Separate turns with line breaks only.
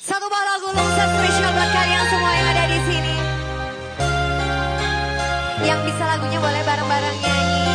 Satu bala gulungsa spesial buat kalian semua yang ada di sini. Yang bisa lagunya boleh bareng-bareng nyanyi.